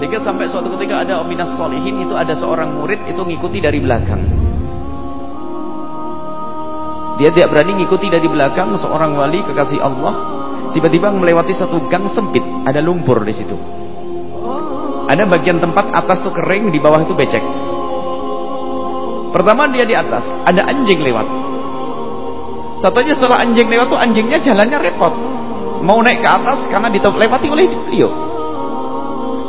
Sehingga sampai suatu ketika ada ominas solihin itu ada seorang murid itu ngikuti dari belakang. Dia tidak berani ngikuti dari belakang seorang wali kekasih Allah. Tiba-tiba melewati satu gang sempit, ada lumpur di situ. Ada bagian tempat atas tuh kering, di bawah itu becek. Pertama dia di atas, ada anjing lewat. Tentunya setelah anjing lewat tuh anjingnya jalannya repot. Mau naik ke atas karena dilewati oleh beliau.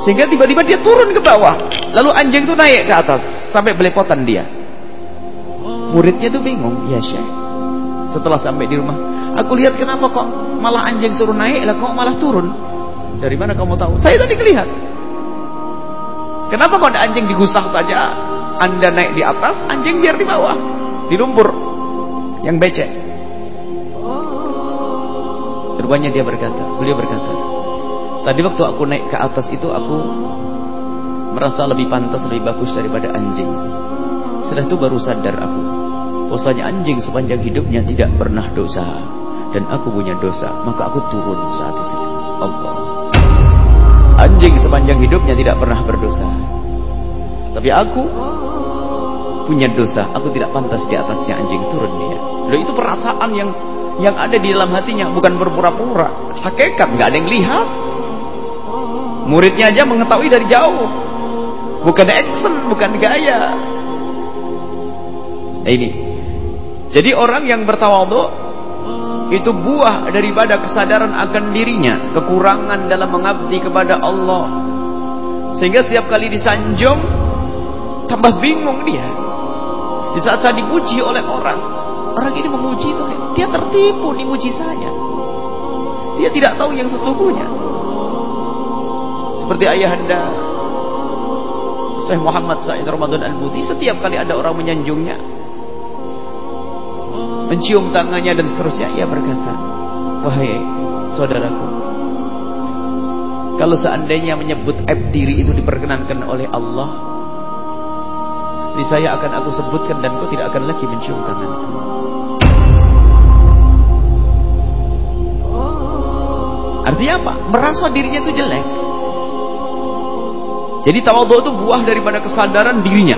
Sehingga tiba-tiba dia turun ke bawah. Lalu anjing itu naik ke atas sampai belepotan dia. Muridnya tuh bingung, ya Syekh. Setelah sampai di rumah, aku lihat kenapa kok malah anjing suruh naik lah kok malah turun. Dari mana kamu tahu? Saya tadi lihat. Kenapa kok ada anjing digusah saja? Anda naik di atas, anjing biar di bawah, di lumpur yang becek. Rupanya dia berkata, beliau berkata, tadi waktu aku naik ke atas itu aku merasa lebih pantas, lebih bagus daripada anjing. Setelah itu baru sadar aku, bahwasanya anjing sepanjang hidupnya tidak pernah dosa dan aku punya dosa, maka aku turun saat itu. Allah. Anjing sepanjang hidupnya tidak pernah berdosa. Tapi aku punya dosa, aku tidak pantas di atasnya anjing turun dia. Loh itu perasaan yang yang ada di dalam hatinya, bukan berpura-pura. Hakikat nggak ada yang lihat. Muridnya aja mengetahui dari jauh. Bukan action, bukan gaya. Nah, ini. Jadi orang yang bertawadhu itu buah daripada kesadaran akan dirinya, kekurangan dalam mengabdi kepada Allah. Sehingga setiap kali disanjung tambah bingung dia. Di saat saya dipuji oleh orang, orang ini memuji itu dia tertipu dimuji saya. Dia tidak tahu yang sesungguhnya. Seperti ayahanda. Syekh Muhammad Said Ramadan Al-Buti setiap kali ada orang menyanjungnya mencium tangannya dan seterusnya ia berkata wahai saudaraku kalau seandainya menyebut aib diri itu diperkenankan oleh Allah saya akan aku sebutkan dan kau tidak akan lagi mencium tanganku. Artinya apa? merasa dirinya itu jelek jadi tawadhu itu buah daripada kesadaran dirinya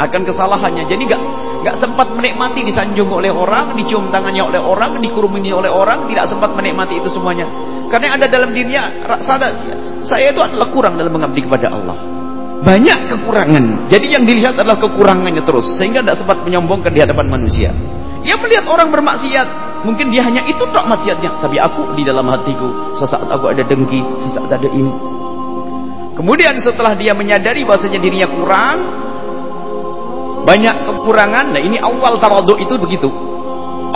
akan kesalahannya jadi gak nggak sempat menikmati disanjung oleh orang, dicium tangannya oleh orang, dikurumini oleh orang, tidak sempat menikmati itu semuanya. Karena ada dalam dirinya sadar saya itu adalah kurang dalam mengabdi kepada Allah. Banyak kekurangan. Jadi yang dilihat adalah kekurangannya terus sehingga tidak sempat menyombongkan di hadapan manusia. Ia melihat orang bermaksiat, mungkin dia hanya itu tok maksiatnya, tapi aku di dalam hatiku sesaat aku ada dengki, sesaat ada ini. Kemudian setelah dia menyadari bahwasanya dirinya kurang, banyak kekurangan. Nah, ini awal tawadhu itu begitu.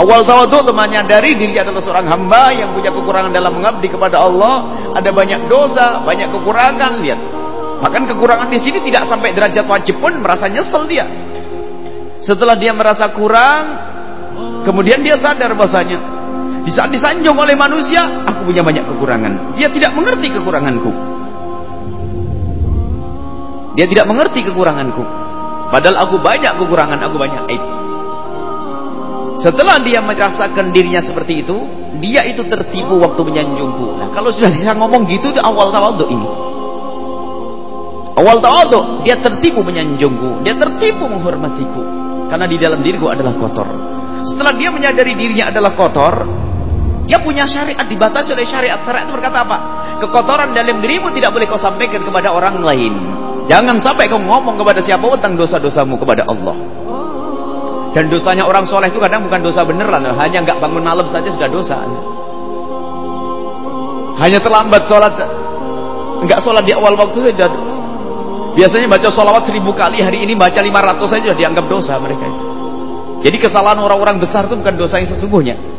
Awal tawadhu itu menyadari diri adalah seorang hamba yang punya kekurangan dalam mengabdi kepada Allah, ada banyak dosa, banyak kekurangan, lihat. Bahkan kekurangan di sini tidak sampai derajat wajib pun merasa nyesel dia. Setelah dia merasa kurang, kemudian dia sadar bahasanya di saat disanjung oleh manusia, aku punya banyak kekurangan. Dia tidak mengerti kekuranganku. Dia tidak mengerti kekuranganku. Padahal aku banyak kekurangan, aku banyak aib. Setelah dia merasakan dirinya seperti itu, dia itu tertipu waktu menyanjungku. Nah, kalau sudah bisa ngomong gitu, itu awal tawaduk ini. Awal tawaduk, dia tertipu menyanjungku, dia tertipu menghormatiku. Karena di dalam diriku adalah kotor. Setelah dia menyadari dirinya adalah kotor, dia punya syariat dibatasi oleh syariat. Syariat berkata apa? Kekotoran dalam dirimu tidak boleh kau sampaikan kepada orang lain. Jangan sampai kau ngomong kepada siapa tentang dosa-dosamu kepada Allah. Dan dosanya orang soleh itu kadang bukan dosa beneran, hanya nggak bangun malam saja sudah dosa. Hanya terlambat sholat, nggak sholat di awal waktu saja. Biasanya baca sholawat seribu kali, hari ini baca lima ratus saja sudah dianggap dosa mereka. Jadi kesalahan orang-orang besar itu bukan dosa yang sesungguhnya.